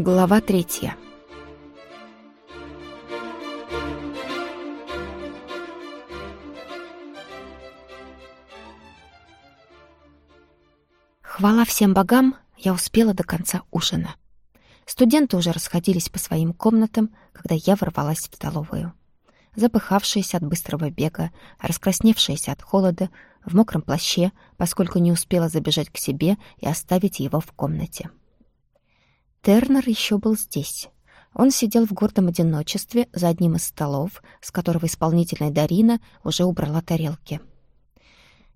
Глава третья. Хвала всем богам, я успела до конца ужина. Студенты уже расходились по своим комнатам, когда я ворвалась в столовую. Запыхавшаяся от быстрого бега, раскрасневшаяся от холода, в мокром плаще, поскольку не успела забежать к себе и оставить его в комнате. Тернер еще был здесь. Он сидел в гордом одиночестве за одним из столов, с которого исполнительная Дарина уже убрала тарелки.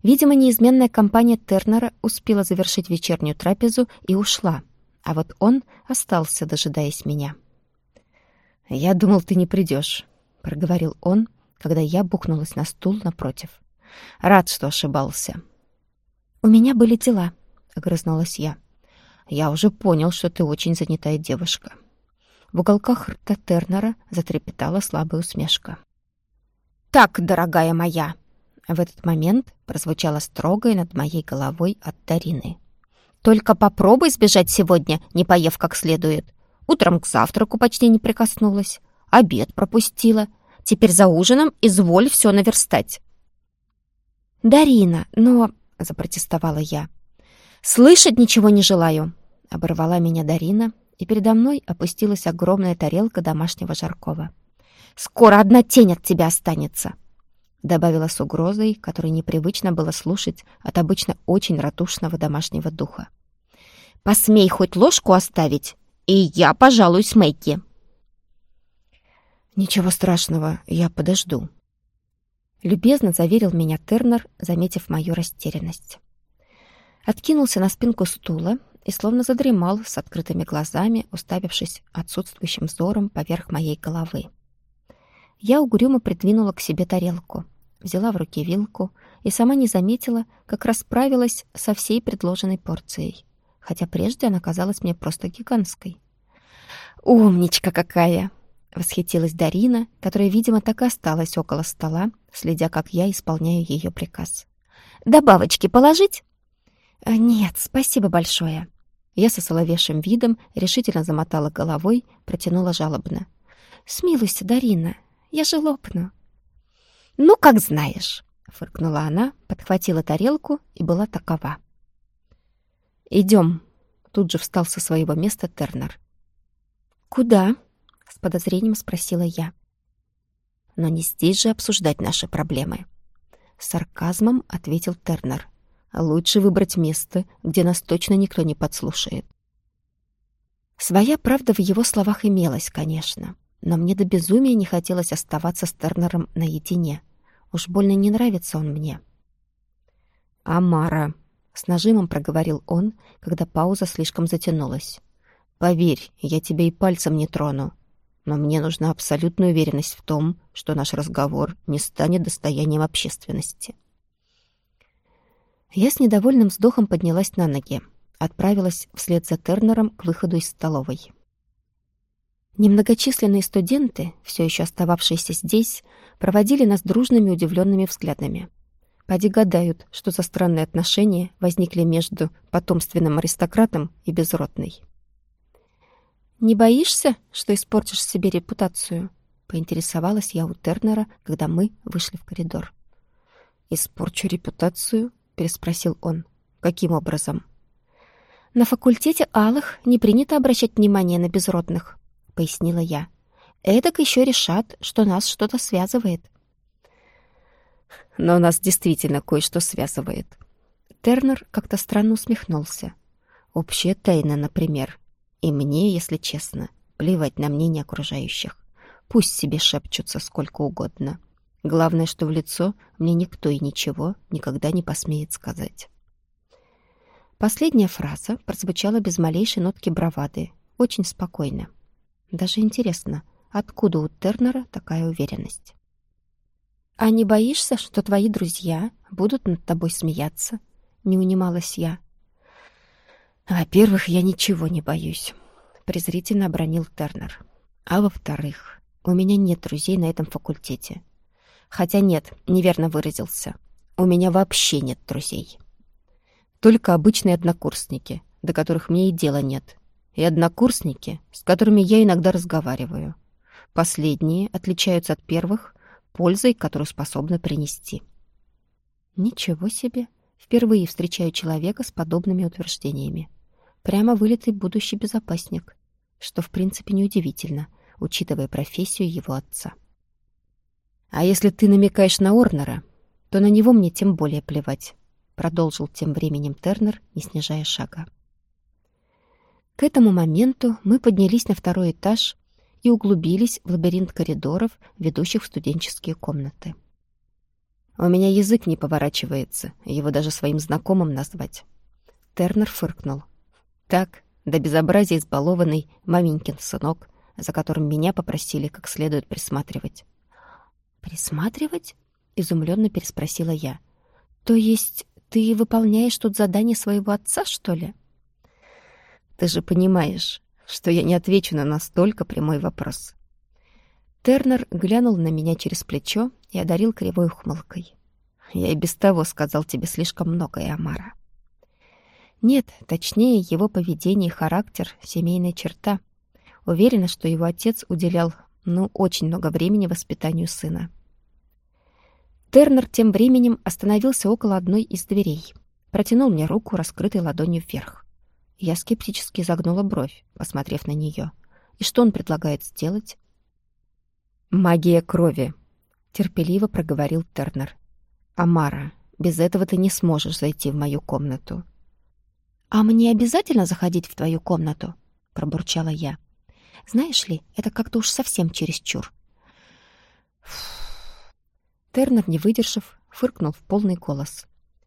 Видимо, неизменная компания Тернера успела завершить вечернюю трапезу и ушла — а вот он остался, дожидаясь меня. «Я думал, ты не придешь», — проговорил он, когда я бухнулась на стул напротив. «Рад, что ошибался». «У меня были дела», — огрызнулась я. «Я уже понял, что ты очень занятая девушка». В уголках рта Тернера затрепетала слабая усмешка. «Так, дорогая моя!» В этот момент прозвучало строгое над моей головой от Дарины. Только попробуй сбежать сегодня, не поев как следует. Утром к завтраку почти не прикоснулась. Обед пропустила. Теперь за ужином изволь все наверстать. «Дарина, но...» — запротестовала я. «Слышать ничего не желаю!» — оборвала меня Дарина, и передо мной опустилась огромная тарелка домашнего жаркого. «Скоро одна тень от тебя останется!» добавила с угрозой, которой непривычно было слушать от обычно очень ратушного домашнего духа. «Посмей хоть ложку оставить, и я пожалуюсь Мэйке!» «Ничего страшного, я подожду», — любезно заверил меня Тернер, заметив мою растерянность. Откинулся на спинку стула и словно задремал с открытыми глазами, уставившись отсутствующим взором поверх моей головы. Я угрюмо придвинула к себе тарелку взяла в руки вилку и сама не заметила, как расправилась со всей предложенной порцией, хотя прежде она казалась мне просто гигантской. «Умничка какая!» — восхитилась Дарина, которая, видимо, так и осталась около стола, следя, как я исполняю ее приказ. «Добавочки положить?» «Э, «Нет, спасибо большое». Я со соловешим видом решительно замотала головой, протянула жалобно. «Смилуйся, Дарина, я же лопну». «Ну, как знаешь», — фыркнула она, подхватила тарелку и была такова. «Идем», — тут же встал со своего места Тернер. «Куда?» — с подозрением спросила я. «Но не здесь же обсуждать наши проблемы». Сарказмом ответил Тернер. «Лучше выбрать место, где нас точно никто не подслушает». Своя правда в его словах имелась, конечно но мне до безумия не хотелось оставаться с Тернером наедине. Уж больно не нравится он мне. «Амара», — с нажимом проговорил он, когда пауза слишком затянулась. «Поверь, я тебя и пальцем не трону, но мне нужна абсолютная уверенность в том, что наш разговор не станет достоянием общественности». Я с недовольным вздохом поднялась на ноги, отправилась вслед за Тернером к выходу из столовой. Немногочисленные студенты, все еще остававшиеся здесь, проводили нас дружными удивленными взглядами. Поди гадают, что за странные отношения возникли между потомственным аристократом и безродной. «Не боишься, что испортишь себе репутацию?» — поинтересовалась я у Тернера, когда мы вышли в коридор. «Испорчу репутацию?» — переспросил он. «Каким образом?» «На факультете алых не принято обращать внимание на безродных», — пояснила я. «Эдак еще решат, что нас что-то связывает». «Но нас действительно кое-что связывает». Тернер как-то странно усмехнулся. «Общая тайна, например. И мне, если честно, плевать на мнение окружающих. Пусть себе шепчутся сколько угодно. Главное, что в лицо мне никто и ничего никогда не посмеет сказать». Последняя фраза прозвучала без малейшей нотки бравады, очень спокойно. Даже интересно, откуда у Тернера такая уверенность? «А не боишься, что твои друзья будут над тобой смеяться?» — не унималась я. «Во-первых, я ничего не боюсь», — презрительно обронил Тернер. «А во-вторых, у меня нет друзей на этом факультете. Хотя нет, неверно выразился. У меня вообще нет друзей. Только обычные однокурсники, до которых мне и дела нет, и однокурсники, с которыми я иногда разговариваю. Последние отличаются от первых пользой, которую способны принести. Ничего себе! Впервые встречаю человека с подобными утверждениями. Прямо вылитый будущий безопасник, что в принципе неудивительно, учитывая профессию его отца. «А если ты намекаешь на Орнера, то на него мне тем более плевать», продолжил тем временем Тернер, не снижая шага. К этому моменту мы поднялись на второй этаж и углубились в лабиринт коридоров, ведущих в студенческие комнаты. У меня язык не поворачивается, его даже своим знакомым назвать. Тернер фыркнул. Так, до безобразия избалованный маменькин сынок, за которым меня попросили как следует присматривать. «Присматривать?» — изумленно переспросила я. «То есть ты выполняешь тут задание своего отца, что ли?» «Ты же понимаешь, что я не отвечу на настолько прямой вопрос. Тернер глянул на меня через плечо и одарил кривой ухмылкой. «Я и без того сказал тебе слишком многое, Амара». Нет, точнее, его поведение и характер — семейная черта. Уверена, что его отец уделял, ну, очень много времени воспитанию сына. Тернер тем временем остановился около одной из дверей. Протянул мне руку, раскрытой ладонью вверх. Я скептически загнула бровь, посмотрев на нее. И что он предлагает сделать? «Магия крови», — терпеливо проговорил Тернер. «Амара, без этого ты не сможешь зайти в мою комнату». «А мне обязательно заходить в твою комнату?» — пробурчала я. «Знаешь ли, это как-то уж совсем чересчур». Тернер, не выдержав, фыркнул в полный голос.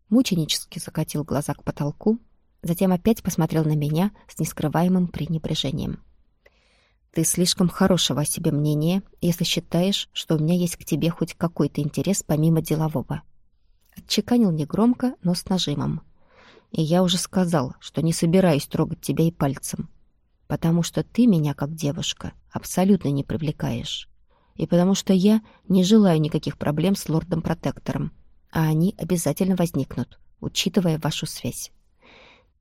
Мученически закатил глаза к потолку, затем опять посмотрел на меня с нескрываемым пренебрежением. Ты слишком хорошего о себе мнения, если считаешь, что у меня есть к тебе хоть какой-то интерес помимо делового. Отчеканил негромко, но с нажимом. И я уже сказал, что не собираюсь трогать тебя и пальцем. Потому что ты меня, как девушка, абсолютно не привлекаешь. И потому что я не желаю никаких проблем с лордом-протектором. А они обязательно возникнут, учитывая вашу связь.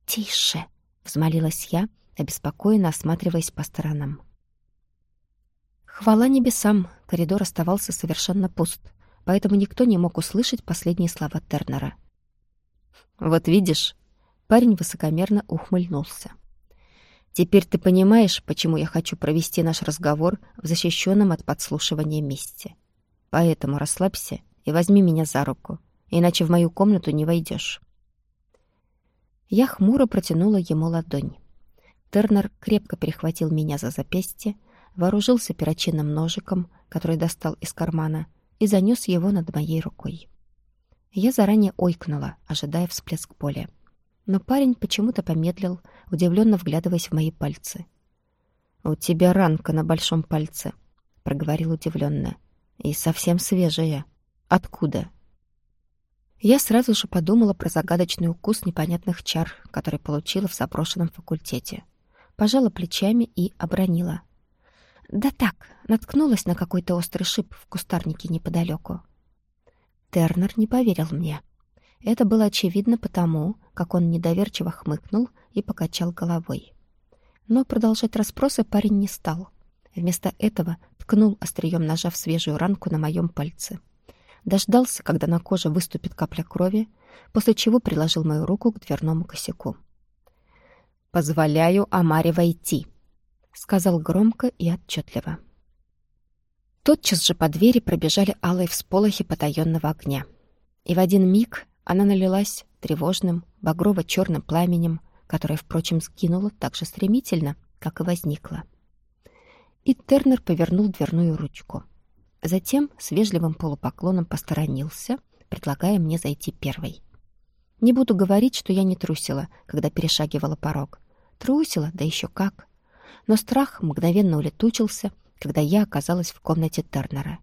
«Тише!» — взмолилась я, обеспокоенно осматриваясь по сторонам. Хвала небесам, коридор оставался совершенно пуст, поэтому никто не мог услышать последние слова Тернера. «Вот видишь», — парень высокомерно ухмыльнулся. «Теперь ты понимаешь, почему я хочу провести наш разговор в защищенном от подслушивания месте. Поэтому расслабься и возьми меня за руку, иначе в мою комнату не войдешь». Я хмуро протянула ему ладонь. Тернер крепко перехватил меня за запястье, вооружился перочинным ножиком, который достал из кармана, и занес его над моей рукой. Я заранее ойкнула, ожидая всплеск боли. Но парень почему-то помедлил, удивленно вглядываясь в мои пальцы. «У тебя ранка на большом пальце», — проговорил удивленно. «И совсем свежая. Откуда?» Я сразу же подумала про загадочный укус непонятных чар, который получила в заброшенном факультете. Пожала плечами и обронила. Да так, наткнулась на какой-то острый шип в кустарнике неподалеку. Тернер не поверил мне. Это было очевидно потому, как он недоверчиво хмыкнул и покачал головой. Но продолжать расспросы парень не стал. Вместо этого ткнул острием ножа в свежую ранку на моем пальце. Дождался, когда на коже выступит капля крови, после чего приложил мою руку к дверному косяку. «Позволяю Амаре войти», сказал громко и отчетливо. Тотчас же по двери пробежали алые всполохи потаенного огня. И в один миг она налилась тревожным, багрово-черным пламенем, которое, впрочем, сгинуло так же стремительно, как и возникло. И Тернер повернул дверную ручку. Затем с вежливым полупоклоном посторонился, предлагая мне зайти первой. Не буду говорить, что я не трусила, когда перешагивала порог. Трусила, да еще как но страх мгновенно улетучился, когда я оказалась в комнате Тернера.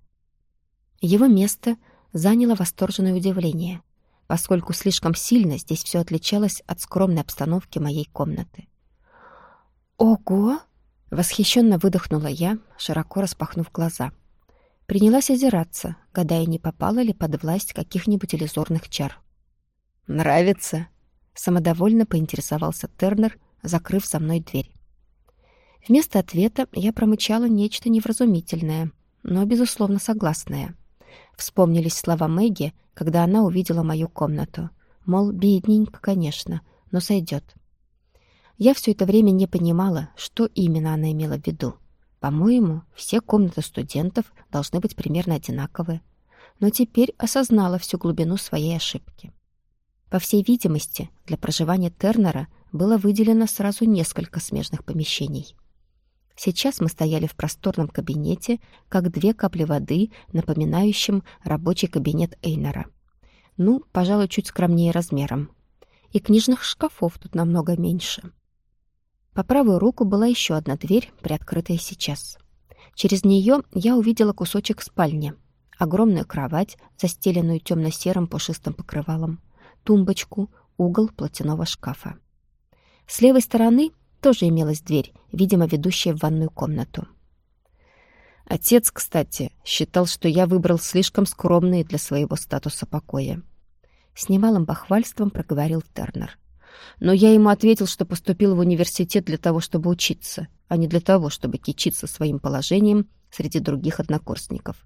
Его место заняло восторженное удивление, поскольку слишком сильно здесь все отличалось от скромной обстановки моей комнаты. «Ого!» — восхищенно выдохнула я, широко распахнув глаза. Принялась озираться, гадая, не попала ли под власть каких-нибудь иллюзорных чар. «Нравится?» — самодовольно поинтересовался Тернер, закрыв за мной дверь. Вместо ответа я промычала нечто невразумительное, но, безусловно, согласное. Вспомнились слова Мэгги, когда она увидела мою комнату. Мол, бедненько, конечно, но сойдет. Я все это время не понимала, что именно она имела в виду. По-моему, все комнаты студентов должны быть примерно одинаковые. Но теперь осознала всю глубину своей ошибки. По всей видимости, для проживания Тернера было выделено сразу несколько смежных помещений. Сейчас мы стояли в просторном кабинете, как две капли воды, напоминающим рабочий кабинет Эйнера. Ну, пожалуй, чуть скромнее размером. И книжных шкафов тут намного меньше. По правую руку была еще одна дверь, приоткрытая сейчас. Через нее я увидела кусочек спальни. Огромную кровать, застеленную темно-серым пушистым покрывалом, тумбочку, угол платяного шкафа. С левой стороны тоже имелась дверь, видимо, ведущая в ванную комнату. Отец, кстати, считал, что я выбрал слишком скромные для своего статуса покоя. С немалым бахвальством проговорил Тернер. Но я ему ответил, что поступил в университет для того, чтобы учиться, а не для того, чтобы кичиться своим положением среди других однокурсников.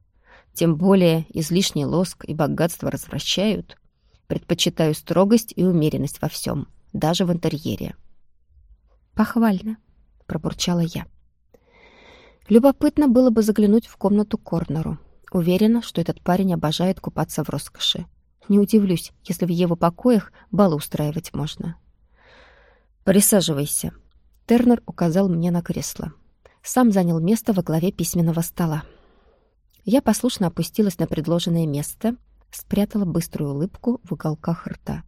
Тем более излишний лоск и богатство развращают. Предпочитаю строгость и умеренность во всем, даже в интерьере. «Похвально», — пробурчала я. Любопытно было бы заглянуть в комнату Корнеру. Уверена, что этот парень обожает купаться в роскоши. Не удивлюсь, если в его покоях балы устраивать можно. «Присаживайся». Тернер указал мне на кресло. Сам занял место во главе письменного стола. Я послушно опустилась на предложенное место, спрятала быструю улыбку в уголках рта.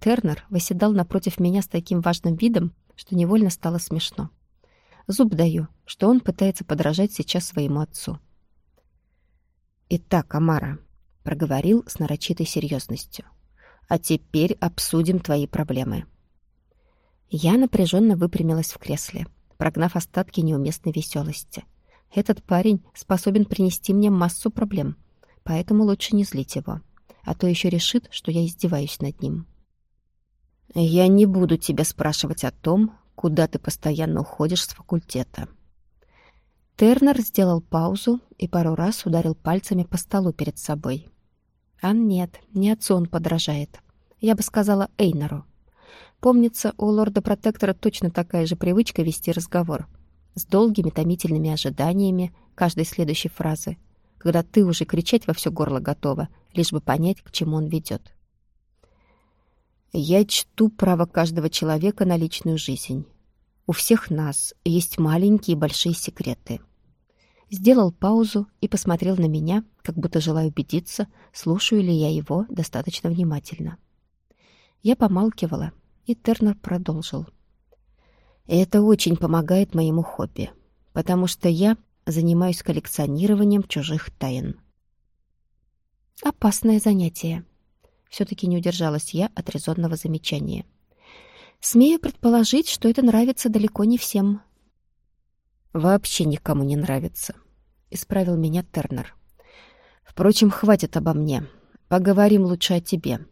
Тернер восседал напротив меня с таким важным видом, что невольно стало смешно. Зуб даю, что он пытается подражать сейчас своему отцу. «Итак, Амара», — проговорил с нарочитой серьезностью, «а теперь обсудим твои проблемы». Я напряженно выпрямилась в кресле, прогнав остатки неуместной веселости. Этот парень способен принести мне массу проблем, поэтому лучше не злить его, а то еще решит, что я издеваюсь над ним. «Я не буду тебя спрашивать о том, куда ты постоянно уходишь с факультета». Тернер сделал паузу и пару раз ударил пальцами по столу перед собой. А нет, не отцу он подражает. Я бы сказала Эйнеру. Помнится, у лорда-протектора точно такая же привычка вести разговор. С долгими томительными ожиданиями каждой следующей фразы, когда ты уже кричать во все горло готова, лишь бы понять, к чему он ведет. Я чту право каждого человека на личную жизнь. У всех нас есть маленькие и большие секреты. Сделал паузу и посмотрел на меня, как будто желая убедиться, слушаю ли я его достаточно внимательно. Я помалкивала, и Тернер продолжил. «Это очень помогает моему хобби, потому что я занимаюсь коллекционированием чужих тайн». «Опасное занятие», все-таки не удержалась я от резонного замечания. Смею предположить, что это нравится далеко не всем. «Вообще никому не нравится», — исправил меня Тернер. «Впрочем, хватит обо мне. Поговорим лучше о тебе.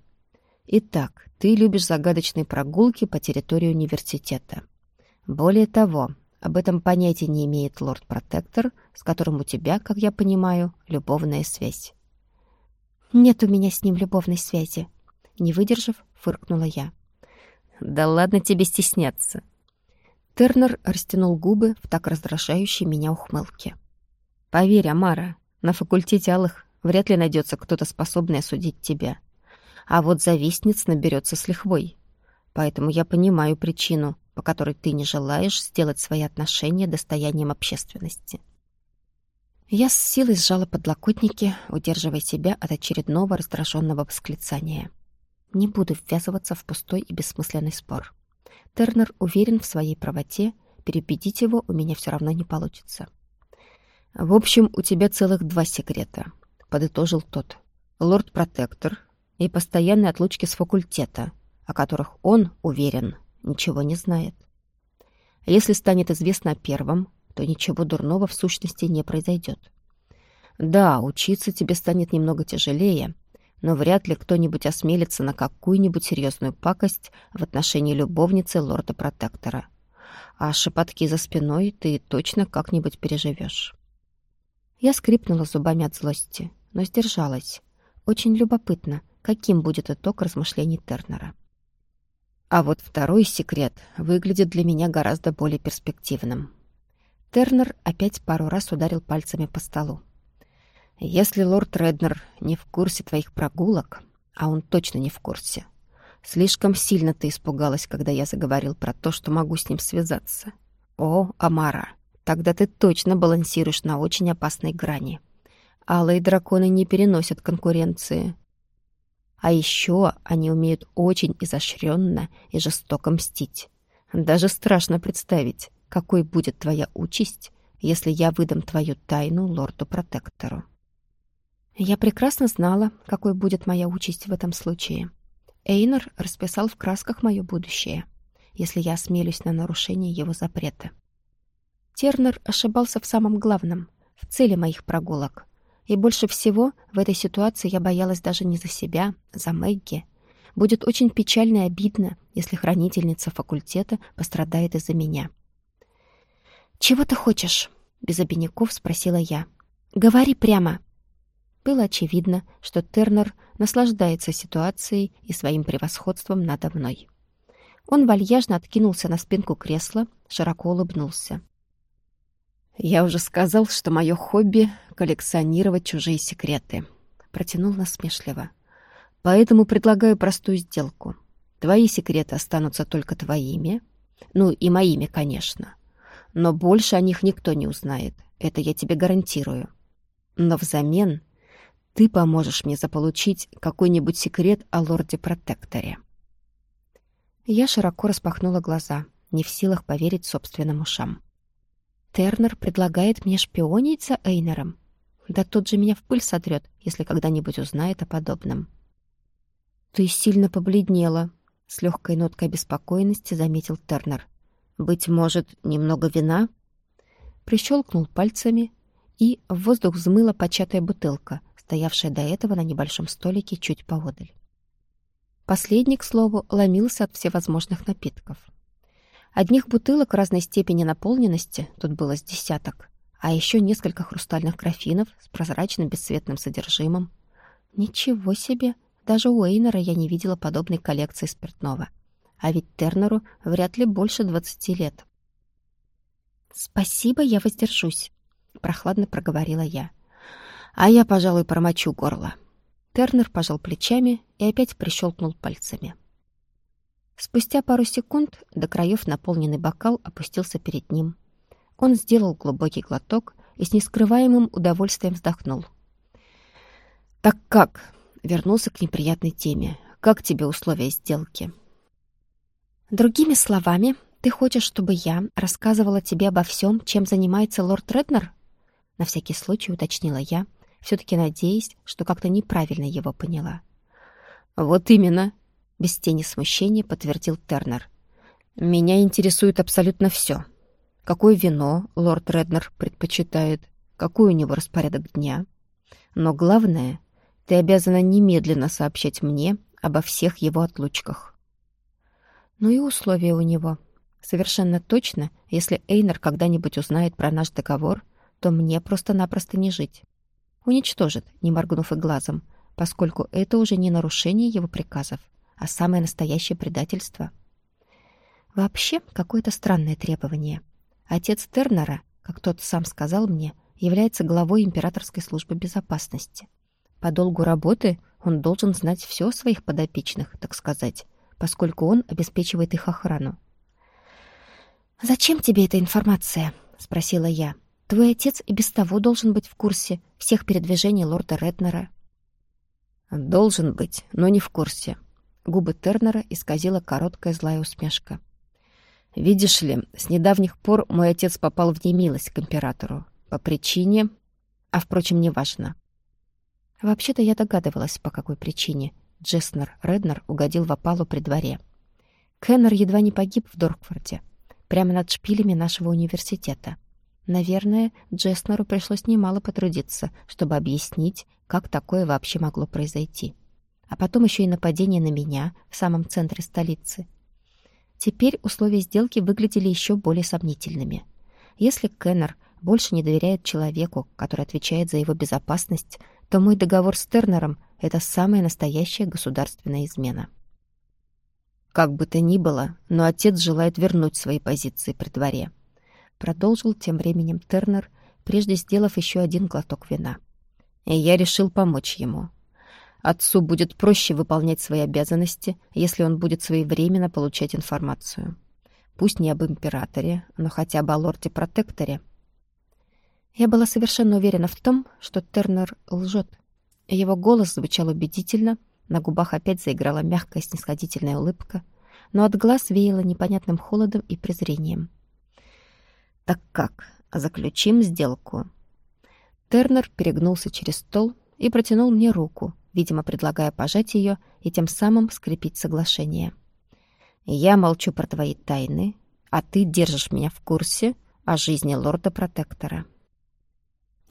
Итак, ты любишь загадочные прогулки по территории университета. Более того, об этом понятия не имеет лорд-протектор, с которым у тебя, как я понимаю, любовная связь. Нет у меня с ним любовной связи. Не выдержав, фыркнула я. Да ладно тебе стесняться. Тернер растянул губы в так раздражающей меня ухмылке. Поверь, Амара, на факультете алых вряд ли найдется кто-то способный осудить тебя. А вот завистниц наберется с лихвой. Поэтому я понимаю причину, по которой ты не желаешь сделать свои отношения достоянием общественности. Я с силой сжала подлокотники, удерживая себя от очередного раздраженного восклицания. Не буду ввязываться в пустой и бессмысленный спор. Тернер уверен в своей правоте, переубедить его у меня все равно не получится. «В общем, у тебя целых два секрета», — подытожил тот. «Лорд-протектор и постоянные отлучки с факультета, о которых он, уверен, ничего не знает. Если станет известно о первом, то ничего дурного в сущности не произойдет. Да, учиться тебе станет немного тяжелее, но вряд ли кто-нибудь осмелится на какую-нибудь серьезную пакость в отношении любовницы лорда-протектора. а шепотки за спиной ты точно как-нибудь переживешь. Я скрипнула зубами от злости, но сдержалась. Очень любопытно, каким будет итог размышлений Тернера. А вот второй секрет выглядит для меня гораздо более перспективным. Тернер опять пару раз ударил пальцами по столу. «Если лорд Реднер не в курсе твоих прогулок, а он точно не в курсе, слишком сильно ты испугалась, когда я заговорил про то, что могу с ним связаться. О, Амара, тогда ты точно балансируешь на очень опасной грани. Алые драконы не переносят конкуренции. А еще они умеют очень изощренно и жестоко мстить. Даже страшно представить, какой будет твоя участь, если я выдам твою тайну лорду-протектору. Я прекрасно знала, какой будет моя участь в этом случае. Эйнор расписал в красках мое будущее, если я осмелюсь на нарушение его запрета. Тернер ошибался в самом главном, в цели моих прогулок. И больше всего в этой ситуации я боялась даже не за себя, за Мэгги. Будет очень печально и обидно, если хранительница факультета пострадает из-за меня. «Чего ты хочешь?» — без обиняков спросила я. «Говори прямо». Было очевидно, что Тернер наслаждается ситуацией и своим превосходством надо мной. Он вальяжно откинулся на спинку кресла, широко улыбнулся. «Я уже сказал, что мое хобби — коллекционировать чужие секреты», — протянул насмешливо. «Поэтому предлагаю простую сделку. Твои секреты останутся только твоими, ну и моими, конечно. Но больше о них никто не узнает. Это я тебе гарантирую. Но взамен ты поможешь мне заполучить какой-нибудь секрет о лорде-протекторе». Я широко распахнула глаза, не в силах поверить собственным ушам. Тернер предлагает мне шпионить за Эйнером. Да тот же меня в пыль сотрет, если когда-нибудь узнает о подобном. «Ты сильно побледнела», — с легкой ноткой беспокойности заметил Тернер. Быть может, немного вина? Прищелкнул пальцами, и в воздух взмыла початая бутылка, стоявшая до этого на небольшом столике чуть поодаль. Последний, к слову, ломился от всевозможных напитков. Одних бутылок разной степени наполненности тут было с десяток, а еще несколько хрустальных графинов с прозрачным бесцветным содержимым. Ничего себе! Даже у Эйнера я не видела подобной коллекции спиртного — а ведь Тернеру вряд ли больше двадцати лет. «Спасибо, я воздержусь», — прохладно проговорила я. «А я, пожалуй, промочу горло». Тернер пожал плечами и опять прищелкнул пальцами. Спустя пару секунд до краев наполненный бокал опустился перед ним. Он сделал глубокий глоток и с нескрываемым удовольствием вздохнул. «Так как?» — вернулся к неприятной теме. «Как тебе условия сделки?» Другими словами, ты хочешь, чтобы я рассказывала тебе обо всем, чем занимается лорд Реднер? На всякий случай уточнила я, все-таки надеясь, что как-то неправильно его поняла. Вот именно, без тени смущения подтвердил Тернер. Меня интересует абсолютно все. Какое вино лорд Реднер предпочитает, какой у него распорядок дня. Но главное, ты обязана немедленно сообщать мне обо всех его отлучках. Ну и условия у него. Совершенно точно, если Эйнер когда-нибудь узнает про наш договор, то мне просто-напросто не жить. Уничтожит, не моргнув и глазом, поскольку это уже не нарушение его приказов, а самое настоящее предательство. Вообще, какое-то странное требование. Отец Тернера, как тот сам сказал мне, является главой императорской службы безопасности. По долгу работы он должен знать все о своих подопечных, так сказать, поскольку он обеспечивает их охрану. «Зачем тебе эта информация?» — спросила я. «Твой отец и без того должен быть в курсе всех передвижений лорда Реднера». «Должен быть, но не в курсе». Губы Тернера исказила короткая злая усмешка. «Видишь ли, с недавних пор мой отец попал в немилость к императору. По причине... А, впрочем, неважно». Вообще-то я догадывалась, по какой причине, Джеснер Реднер угодил в опалу при дворе. Кеннер едва не погиб в Доркфорте, прямо над шпилями нашего университета. Наверное, Джеснеру пришлось немало потрудиться, чтобы объяснить, как такое вообще могло произойти. А потом еще и нападение на меня в самом центре столицы. Теперь условия сделки выглядели еще более сомнительными. Если Кеннер больше не доверяет человеку, который отвечает за его безопасность, то мой договор с Тернером — это самая настоящая государственная измена. Как бы то ни было, но отец желает вернуть свои позиции при дворе. Продолжил тем временем Тернер, прежде сделав еще один глоток вина. И я решил помочь ему. Отцу будет проще выполнять свои обязанности, если он будет своевременно получать информацию. Пусть не об императоре, но хотя бы о лорде-протекторе. Я была совершенно уверена в том, что Тернер лжет. Его голос звучал убедительно, на губах опять заиграла мягкая снисходительная улыбка, но от глаз веяло непонятным холодом и презрением. «Так как? Заключим сделку?» Тернер перегнулся через стол и протянул мне руку, видимо, предлагая пожать ее и тем самым скрепить соглашение. «Я молчу про твои тайны, а ты держишь меня в курсе о жизни лорда-протектора».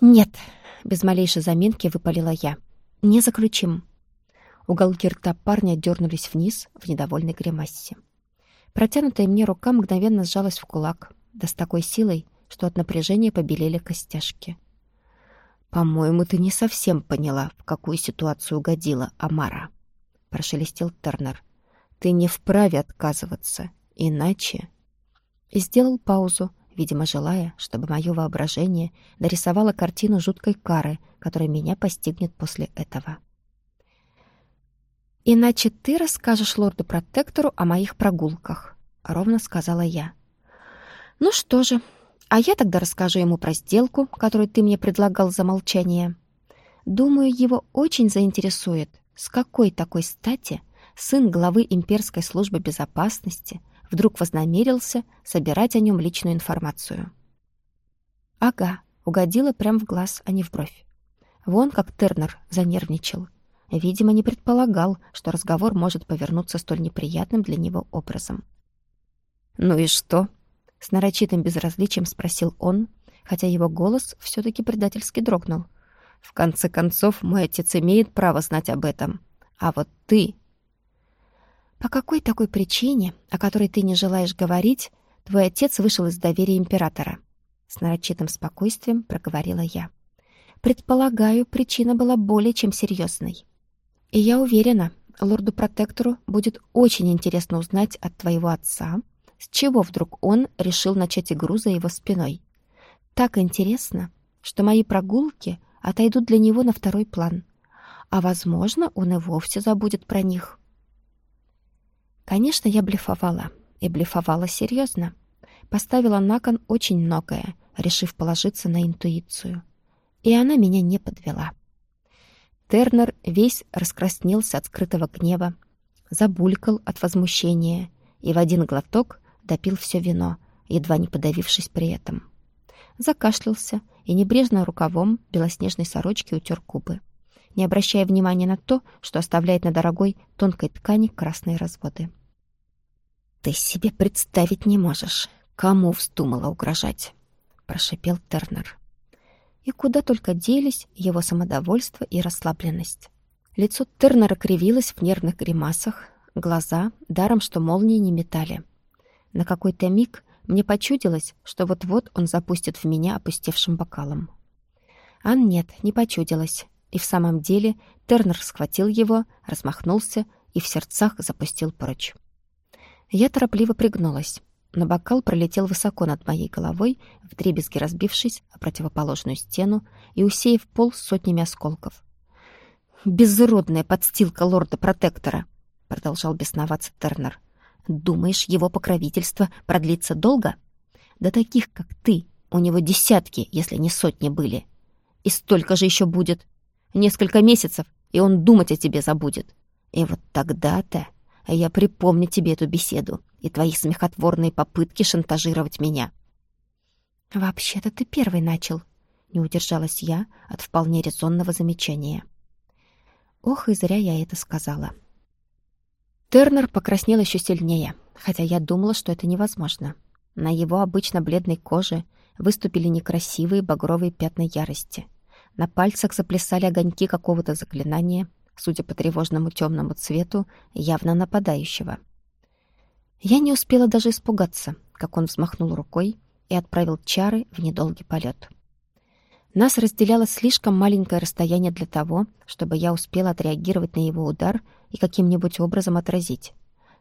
«Нет», — без малейшей заминки выпалила я, — «не заключим». Уголки рта парня дернулись вниз в недовольной гримасе. Протянутая мне рука мгновенно сжалась в кулак, да с такой силой, что от напряжения побелели костяшки. «По-моему, ты не совсем поняла, в какую ситуацию угодила Амара», — прошелестел Тернер. «Ты не вправе отказываться, иначе...» И сделал паузу, видимо, желая, чтобы мое воображение нарисовало картину жуткой кары, которая меня постигнет после этого. «Иначе ты расскажешь лорду-протектору о моих прогулках», — ровно сказала я. «Ну что же, а я тогда расскажу ему про сделку, которую ты мне предлагал за молчание. Думаю, его очень заинтересует, с какой такой стати сын главы имперской службы безопасности вдруг вознамерился собирать о нем личную информацию». «Ага», угодила прямо в глаз, а не в бровь. Вон как Тернер занервничал. Видимо, не предполагал, что разговор может повернуться столь неприятным для него образом. «Ну и что?» — с нарочитым безразличием спросил он, хотя его голос все таки предательски дрогнул. «В конце концов, мой отец имеет право знать об этом. А вот ты...» «По какой такой причине, о которой ты не желаешь говорить, твой отец вышел из доверия императора?» С нарочитым спокойствием проговорила я. «Предполагаю, причина была более чем серьезной. И я уверена, лорду-протектору будет очень интересно узнать от твоего отца, с чего вдруг он решил начать игру за его спиной. Так интересно, что мои прогулки отойдут для него на второй план. А, возможно, он и вовсе забудет про них. Конечно, я блефовала. И блефовала серьезно. Поставила на кон очень многое, решив положиться на интуицию. И она меня не подвела. Тернер весь раскраснелся от скрытого гнева, забулькал от возмущения и в один глоток допил все вино, едва не подавившись при этом. Закашлялся и небрежно рукавом белоснежной сорочки утер губы, не обращая внимания на то, что оставляет на дорогой тонкой ткани красные разводы. «Ты себе представить не можешь, кому вздумала угрожать!» — прошипел Тернер и куда только делись его самодовольство и расслабленность. Лицо Тернера кривилось в нервных гримасах, глаза, даром что молнии не метали. На какой-то миг мне почудилось, что вот-вот он запустит в меня опустевшим бокалом. А нет, не почудилось. И в самом деле Тернер схватил его, размахнулся и в сердцах запустил прочь. Я торопливо пригнулась но бокал пролетел высоко над моей головой, вдребезги разбившись о противоположную стену и усеяв пол сотнями осколков. «Безродная подстилка лорда-протектора!» — продолжал бесноваться Тернер. «Думаешь, его покровительство продлится долго? Да таких, как ты, у него десятки, если не сотни были. И столько же еще будет. Несколько месяцев, и он думать о тебе забудет. И вот тогда-то я припомню тебе эту беседу и твои смехотворные попытки шантажировать меня. «Вообще-то ты первый начал», — не удержалась я от вполне резонного замечания. Ох, и зря я это сказала. Тернер покраснел еще сильнее, хотя я думала, что это невозможно. На его обычно бледной коже выступили некрасивые багровые пятна ярости. На пальцах заплясали огоньки какого-то заклинания, судя по тревожному темному цвету, явно нападающего — Я не успела даже испугаться, как он взмахнул рукой и отправил чары в недолгий полет. Нас разделяло слишком маленькое расстояние для того, чтобы я успела отреагировать на его удар и каким-нибудь образом отразить.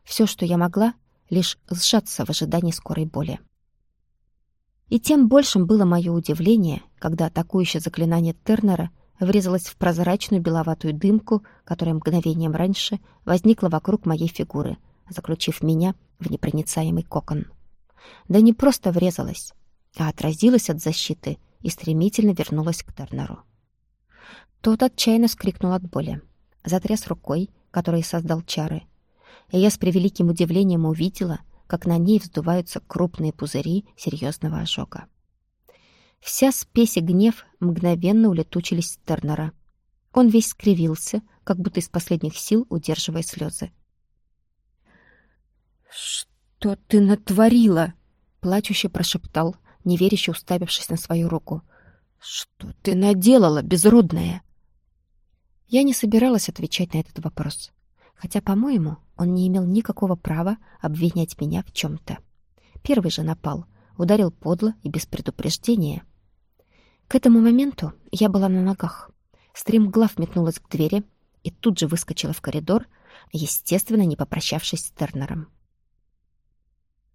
Все, что я могла, лишь сжаться в ожидании скорой боли. И тем большим было мое удивление, когда атакующее заклинание Тернера врезалось в прозрачную беловатую дымку, которая мгновением раньше возникла вокруг моей фигуры, заключив меня в непроницаемый кокон. Да не просто врезалась, а отразилась от защиты и стремительно вернулась к Тернеру. Тот отчаянно скрикнул от боли, затряс рукой, которой создал чары, и я с превеликим удивлением увидела, как на ней вздуваются крупные пузыри серьезного ожога. Вся спесь и гнев мгновенно улетучились с Тернера. Он весь скривился, как будто из последних сил удерживая слезы. «Что ты натворила?» — плачуще прошептал, неверяще уставившись на свою руку. «Что ты наделала, безродная?» Я не собиралась отвечать на этот вопрос, хотя, по-моему, он не имел никакого права обвинять меня в чем-то. Первый же напал, ударил подло и без предупреждения. К этому моменту я была на ногах. Стримглав метнулась к двери и тут же выскочила в коридор, естественно, не попрощавшись с Тернером.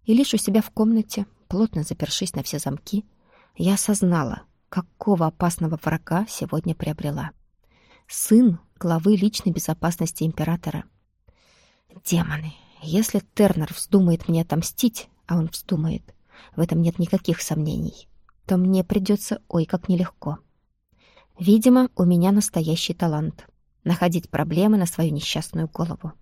И лишь у себя в комнате, плотно запершись на все замки, я осознала, какого опасного врага сегодня приобрела. Сын главы личной безопасности императора. Демоны, если Тернер вздумает мне отомстить, а он вздумает, в этом нет никаких сомнений, то мне придется ой как нелегко. Видимо, у меня настоящий талант — находить проблемы на свою несчастную голову.